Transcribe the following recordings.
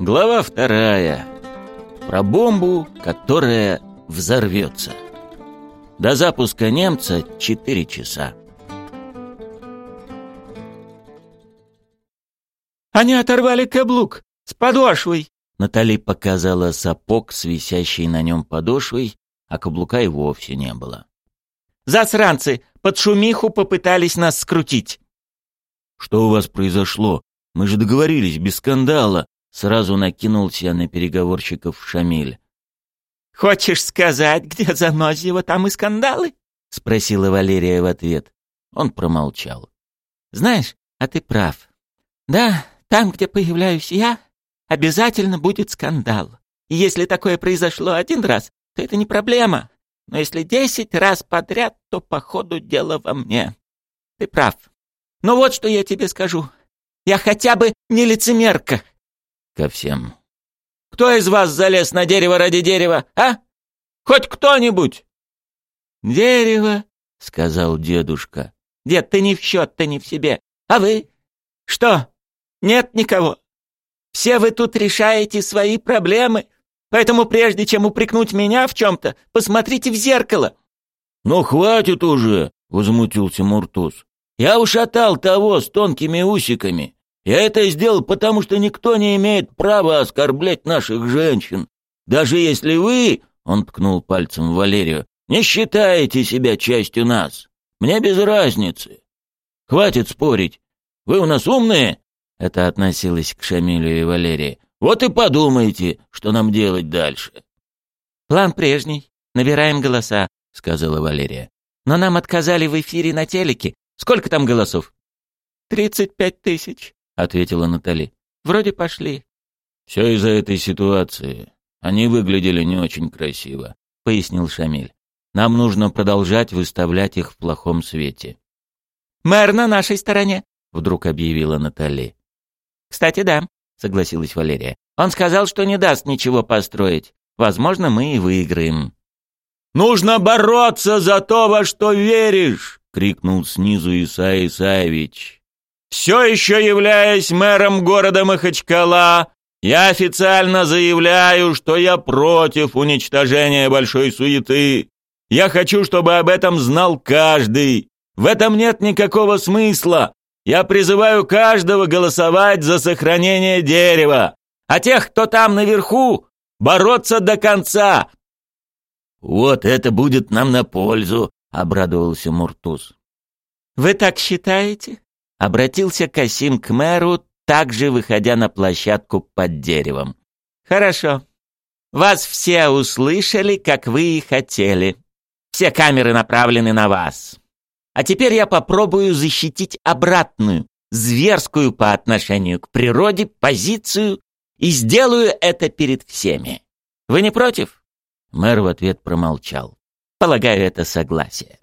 Глава вторая. Про бомбу, которая взорвется. До запуска немца 4 часа. «Они оторвали каблук с подошвой!» Натали показала сапог с висящей на нем подошвой, а каблука и вовсе не было. «Засранцы! Под шумиху попытались нас скрутить!» «Что у вас произошло? Мы же договорились, без скандала!» Сразу накинулся на переговорщиков Шамиль. «Хочешь сказать, где Занозьева, там и скандалы?» — спросила Валерия в ответ. Он промолчал. «Знаешь, а ты прав. Да, там, где появляюсь я, обязательно будет скандал. И если такое произошло один раз, то это не проблема. Но если десять раз подряд, то по ходу дело во мне. Ты прав. Но вот что я тебе скажу. Я хотя бы не лицемерка ко всем. «Кто из вас залез на дерево ради дерева, а? Хоть кто-нибудь?» «Дерево», — сказал дедушка. «Дед, ты не в счет, ты не в себе. А вы? Что? Нет никого? Все вы тут решаете свои проблемы, поэтому прежде чем упрекнуть меня в чем-то, посмотрите в зеркало». «Ну, хватит уже», — возмутился Муртуз. «Я ушатал того с тонкими усиками. Я это сделал, потому что никто не имеет права оскорблять наших женщин. Даже если вы, — он ткнул пальцем в Валерию, — не считаете себя частью нас. Мне без разницы. Хватит спорить. Вы у нас умные? Это относилось к Шамилю и Валерии. Вот и подумайте, что нам делать дальше. План прежний. Набираем голоса, — сказала Валерия. Но нам отказали в эфире на телеке. Сколько там голосов? Тридцать пять тысяч ответила Натали. Вроде пошли. Все из-за этой ситуации. Они выглядели не очень красиво, пояснил Шамиль. Нам нужно продолжать выставлять их в плохом свете. Мэр на нашей стороне, вдруг объявила Натали. Кстати, да, согласилась Валерия. Он сказал, что не даст ничего построить. Возможно, мы и выиграем. Нужно бороться за то, во что веришь, крикнул снизу Исаий Исаевич. Все еще являясь мэром города Махачкала, я официально заявляю, что я против уничтожения большой суеты. Я хочу, чтобы об этом знал каждый. В этом нет никакого смысла. Я призываю каждого голосовать за сохранение дерева, а тех, кто там наверху, бороться до конца. Вот это будет нам на пользу, обрадовался Муртуз. Вы так считаете? Обратился Касим к мэру, также выходя на площадку под деревом. «Хорошо. Вас все услышали, как вы и хотели. Все камеры направлены на вас. А теперь я попробую защитить обратную, зверскую по отношению к природе позицию и сделаю это перед всеми. Вы не против?» Мэр в ответ промолчал. «Полагаю, это согласие.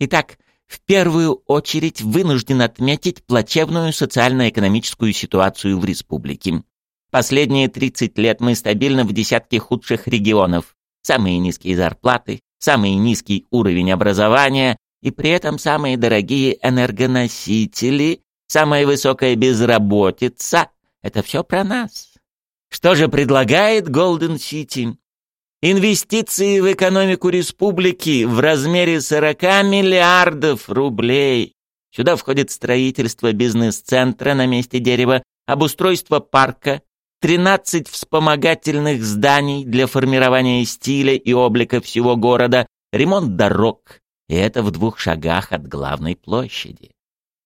Итак, в первую очередь вынужден отметить плачевную социально-экономическую ситуацию в республике. Последние 30 лет мы стабильно в десятке худших регионов. Самые низкие зарплаты, самый низкий уровень образования и при этом самые дорогие энергоносители, самая высокая безработица. Это все про нас. Что же предлагает Голден Сити? Инвестиции в экономику республики в размере 40 миллиардов рублей. Сюда входит строительство бизнес-центра на месте дерева, обустройство парка, 13 вспомогательных зданий для формирования стиля и облика всего города, ремонт дорог. И это в двух шагах от главной площади.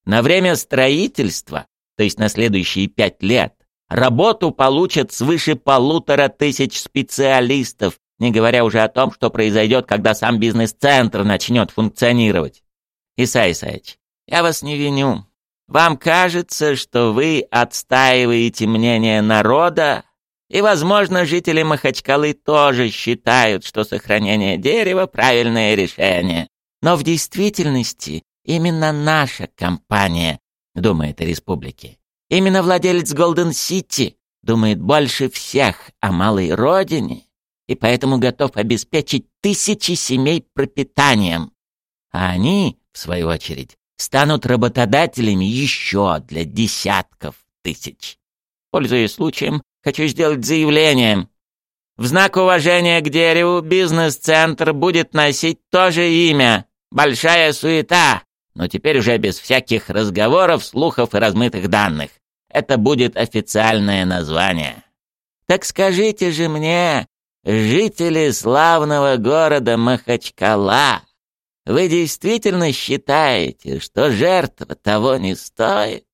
На время строительства, то есть на следующие пять лет, работу получат свыше полутора тысяч специалистов, не говоря уже о том, что произойдет, когда сам бизнес-центр начнет функционировать. Исай Исаевич, я вас не виню. Вам кажется, что вы отстаиваете мнение народа, и, возможно, жители Махачкалы тоже считают, что сохранение дерева – правильное решение. Но в действительности именно наша компания думает о республике. Именно владелец Голден Сити думает больше всех о малой родине и поэтому готов обеспечить тысячи семей пропитанием. А они, в свою очередь, станут работодателями еще для десятков тысяч. Пользуясь случаем, хочу сделать заявление. В знак уважения к дереву бизнес-центр будет носить то же имя. Большая суета, но теперь уже без всяких разговоров, слухов и размытых данных. Это будет официальное название. Так скажите же мне, жители славного города Махачкала, вы действительно считаете, что жертва того не стоит?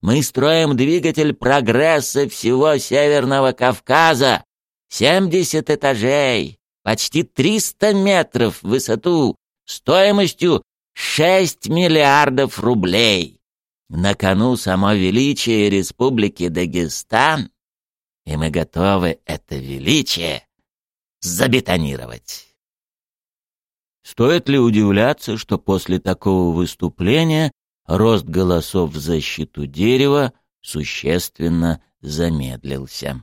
Мы строим двигатель прогресса всего Северного Кавказа. 70 этажей, почти 300 метров в высоту, стоимостью 6 миллиардов рублей. На кону само величие Республики Дагестан, и мы готовы это величие забетонировать. Стоит ли удивляться, что после такого выступления рост голосов в защиту дерева существенно замедлился?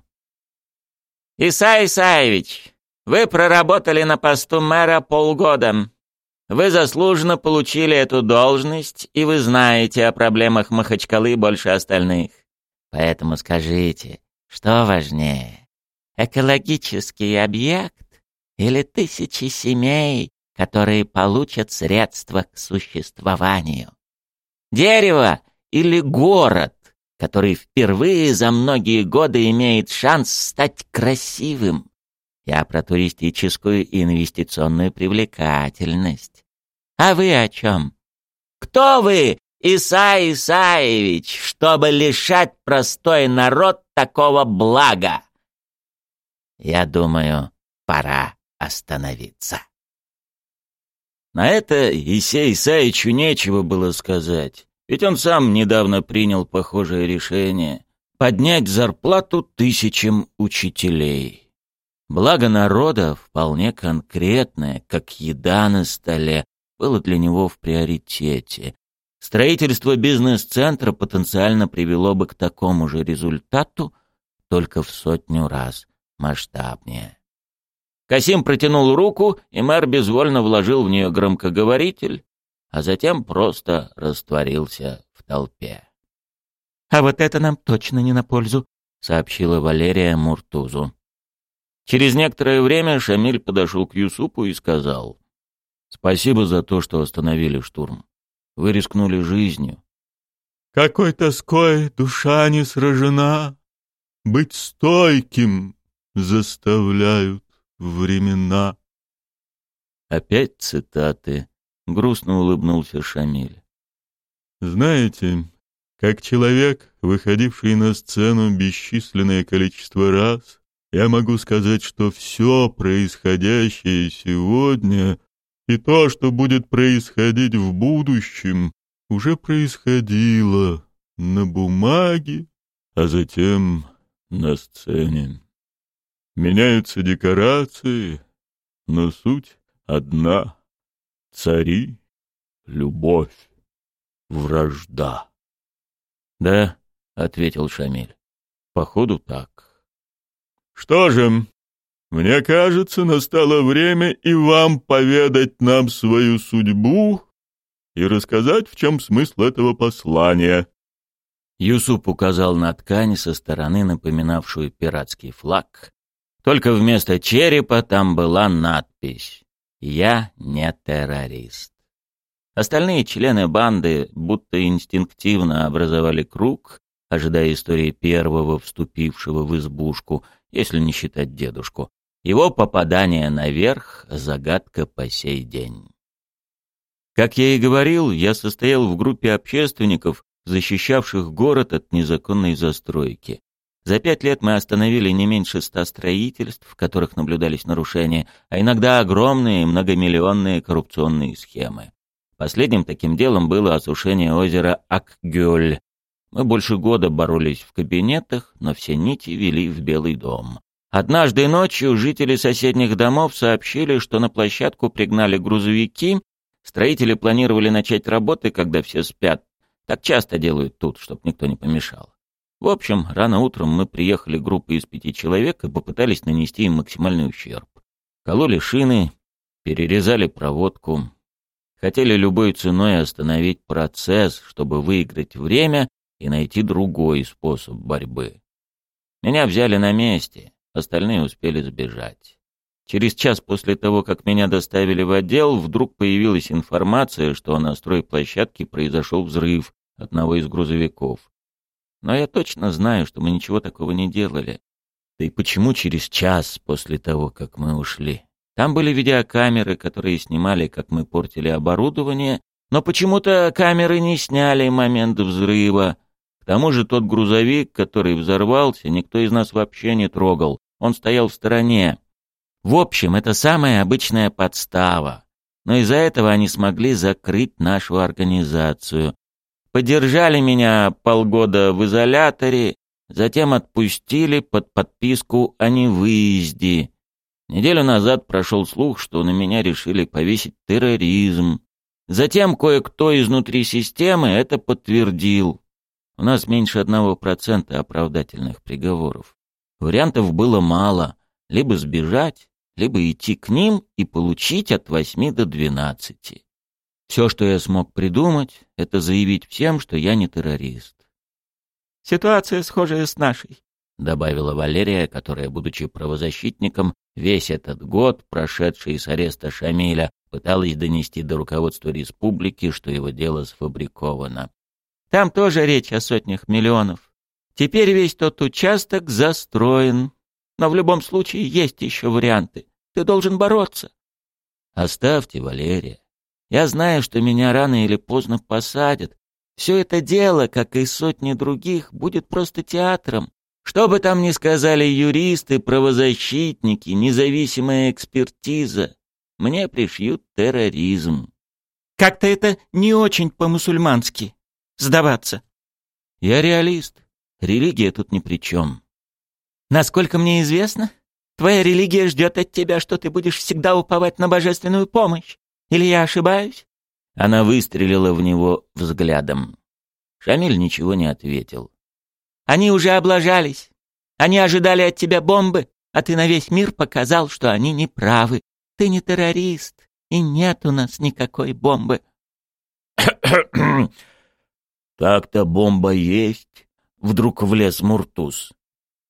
«Исай Исаевич, вы проработали на посту мэра полгода. Вы заслуженно получили эту должность, и вы знаете о проблемах Махачкалы больше остальных. Поэтому скажите, что важнее, экологический объект или тысячи семей, которые получат средства к существованию? Дерево или город, который впервые за многие годы имеет шанс стать красивым? Я про туристическую и инвестиционную привлекательность. А вы о чем? Кто вы, Исай Исаевич, чтобы лишать простой народ такого блага? Я думаю, пора остановиться. На это Исей Исаевичу нечего было сказать, ведь он сам недавно принял похожее решение — поднять зарплату тысячам учителей. Благо народа, вполне конкретное, как еда на столе, было для него в приоритете. Строительство бизнес-центра потенциально привело бы к такому же результату, только в сотню раз масштабнее. Касим протянул руку, и мэр безвольно вложил в нее громкоговоритель, а затем просто растворился в толпе. «А вот это нам точно не на пользу», — сообщила Валерия Муртузу. Через некоторое время Шамиль подошел к Юсупу и сказал, «Спасибо за то, что остановили штурм. Вы рискнули жизнью». «Какой тоской душа не сражена, быть стойким заставляют времена». Опять цитаты. Грустно улыбнулся Шамиль. «Знаете, как человек, выходивший на сцену бесчисленное количество раз, я могу сказать, что все происходящее сегодня и то, что будет происходить в будущем, уже происходило на бумаге, а затем на сцене. Меняются декорации, но суть одна — цари, любовь, вражда. — Да, — ответил Шамиль, — походу так. Что же, мне кажется, настало время и вам поведать нам свою судьбу и рассказать, в чем смысл этого послания. Юсуп указал на ткань со стороны, напоминавшую пиратский флаг. Только вместо черепа там была надпись «Я не террорист». Остальные члены банды будто инстинктивно образовали круг, ожидая истории первого, вступившего в избушку, если не считать дедушку. Его попадание наверх — загадка по сей день. Как я и говорил, я состоял в группе общественников, защищавших город от незаконной застройки. За пять лет мы остановили не меньше ста строительств, в которых наблюдались нарушения, а иногда огромные многомиллионные коррупционные схемы. Последним таким делом было осушение озера Акгёль, мы больше года боролись в кабинетах, но все нити вели в Белый дом. Однажды ночью жители соседних домов сообщили, что на площадку пригнали грузовики. Строители планировали начать работы, когда все спят. Так часто делают тут, чтобы никто не помешал. В общем, рано утром мы приехали группой из пяти человек и попытались нанести им максимальный ущерб. Кололи шины, перерезали проводку. Хотели любой ценой остановить процесс, чтобы выиграть время и найти другой способ борьбы. Меня взяли на месте, остальные успели сбежать. Через час после того, как меня доставили в отдел, вдруг появилась информация, что на стройплощадке произошел взрыв одного из грузовиков. Но я точно знаю, что мы ничего такого не делали. Да и почему через час после того, как мы ушли? Там были видеокамеры, которые снимали, как мы портили оборудование, но почему-то камеры не сняли момент взрыва. К тому же тот грузовик, который взорвался, никто из нас вообще не трогал. Он стоял в стороне. В общем, это самая обычная подстава. Но из-за этого они смогли закрыть нашу организацию. Подержали меня полгода в изоляторе, затем отпустили под подписку о невыезде. Неделю назад прошел слух, что на меня решили повесить терроризм. Затем кое-кто изнутри системы это подтвердил. У нас меньше одного процента оправдательных приговоров. Вариантов было мало. Либо сбежать, либо идти к ним и получить от восьми до двенадцати. Все, что я смог придумать, это заявить всем, что я не террорист. «Ситуация схожая с нашей», — добавила Валерия, которая, будучи правозащитником, весь этот год, прошедший с ареста Шамиля, пыталась донести до руководства республики, что его дело сфабриковано. Там тоже речь о сотнях миллионов. Теперь весь тот участок застроен. Но в любом случае есть еще варианты. Ты должен бороться. Оставьте, Валерия. Я знаю, что меня рано или поздно посадят. Все это дело, как и сотни других, будет просто театром. Что бы там ни сказали юристы, правозащитники, независимая экспертиза, мне пришьют терроризм. Как-то это не очень по-мусульмански сдаваться. Я реалист. Религия тут ни при чем. Насколько мне известно, твоя религия ждет от тебя, что ты будешь всегда уповать на божественную помощь. Или я ошибаюсь? Она выстрелила в него взглядом. Шамиль ничего не ответил. Они уже облажались. Они ожидали от тебя бомбы, а ты на весь мир показал, что они не правы. Ты не террорист, и нет у нас никакой бомбы. Так-то бомба есть. Вдруг влез Муртуз.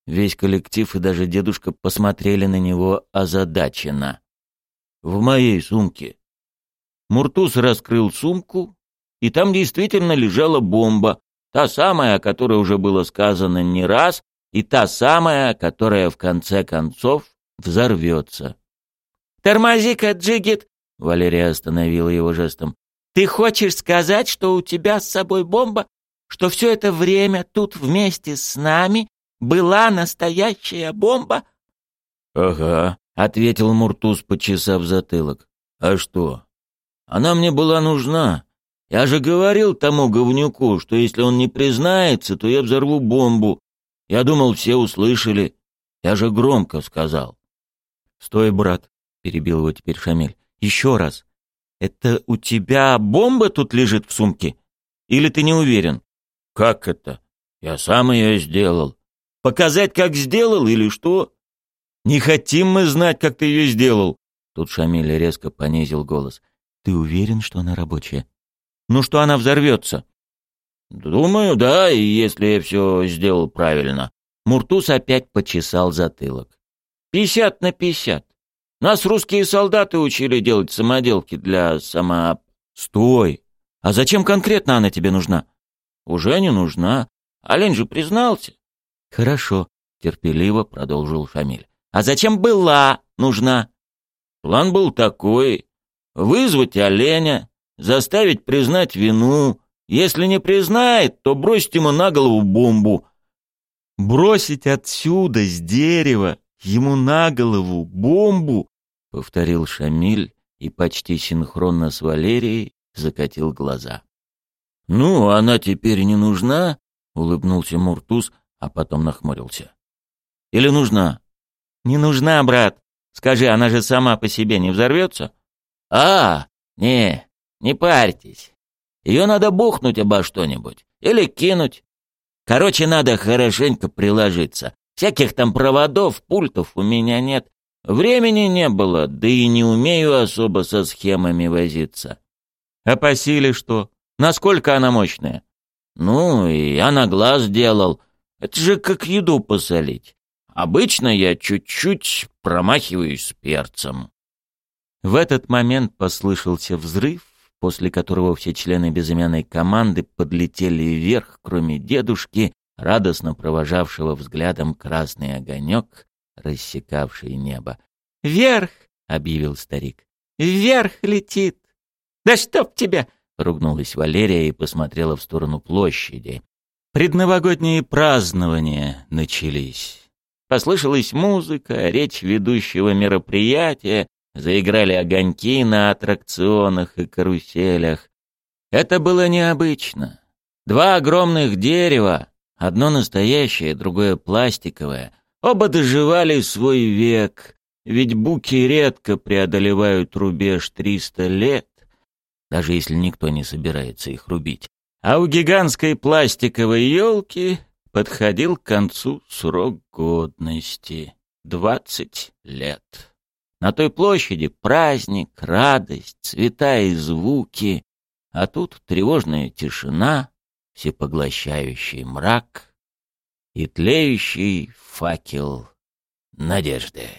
Весь коллектив и даже дедушка посмотрели на него озадаченно. В моей сумке. Муртуз раскрыл сумку, и там действительно лежала бомба, та самая, о которой уже было сказано не раз, и та самая, которая в конце концов взорвется. «Тормози-ка, Джигит!» — Валерия остановила его жестом. Ты хочешь сказать, что у тебя с собой бомба? Что все это время тут вместе с нами была настоящая бомба?» «Ага», — ответил Муртуз, почесав затылок. «А что? Она мне была нужна. Я же говорил тому говнюку, что если он не признается, то я взорву бомбу. Я думал, все услышали. Я же громко сказал». «Стой, брат», — перебил его теперь Шамиль. «Еще раз. Это у тебя бомба тут лежит в сумке? Или ты не уверен? Как это? Я сам ее сделал. Показать, как сделал или что? Не хотим мы знать, как ты ее сделал. Тут Шамиль резко понизил голос. Ты уверен, что она рабочая? Ну что она взорвется? Думаю, да, и если я все сделал правильно. Муртус опять почесал затылок. Пятьдесят на пятьдесят. Нас русские солдаты учили делать самоделки для само... Стой! А зачем конкретно она тебе нужна? Уже не нужна. Олень же признался. Хорошо, терпеливо продолжил Шамиль. А зачем была нужна? План был такой. Вызвать оленя, заставить признать вину. Если не признает, то бросить ему на голову бомбу. Бросить отсюда, с дерева, ему на голову бомбу, повторил Шамиль и почти синхронно с Валерией закатил глаза. Ну, она теперь не нужна, улыбнулся Муртуз, а потом нахмурился. Или нужна? Не нужна, брат. Скажи, она же сама по себе не взорвется? А, не, не парьтесь. Ее надо бухнуть обо что-нибудь или кинуть. Короче, надо хорошенько приложиться. Всяких там проводов, пультов у меня нет. Времени не было, да и не умею особо со схемами возиться. А по силе что? Насколько она мощная? Ну, я на глаз делал. Это же как еду посолить. Обычно я чуть-чуть промахиваюсь с перцем. В этот момент послышался взрыв, после которого все члены безымянной команды подлетели вверх, кроме дедушки, радостно провожавшего взглядом красный огонек, рассекавший небо. «Вверх!» — объявил старик. «Вверх летит!» «Да чтоб тебя!» — ругнулась Валерия и посмотрела в сторону площади. Предновогодние празднования начались. Послышалась музыка, речь ведущего мероприятия, заиграли огоньки на аттракционах и каруселях. Это было необычно. Два огромных дерева, одно настоящее, другое пластиковое, оба доживали свой век, ведь буки редко преодолевают рубеж 300 лет, даже если никто не собирается их рубить. А у гигантской пластиковой елки подходил к концу срок годности — двадцать лет. На той площади праздник, радость, цвета и звуки, а тут тревожная тишина, всепоглощающий мрак и тлеющий факел надежды.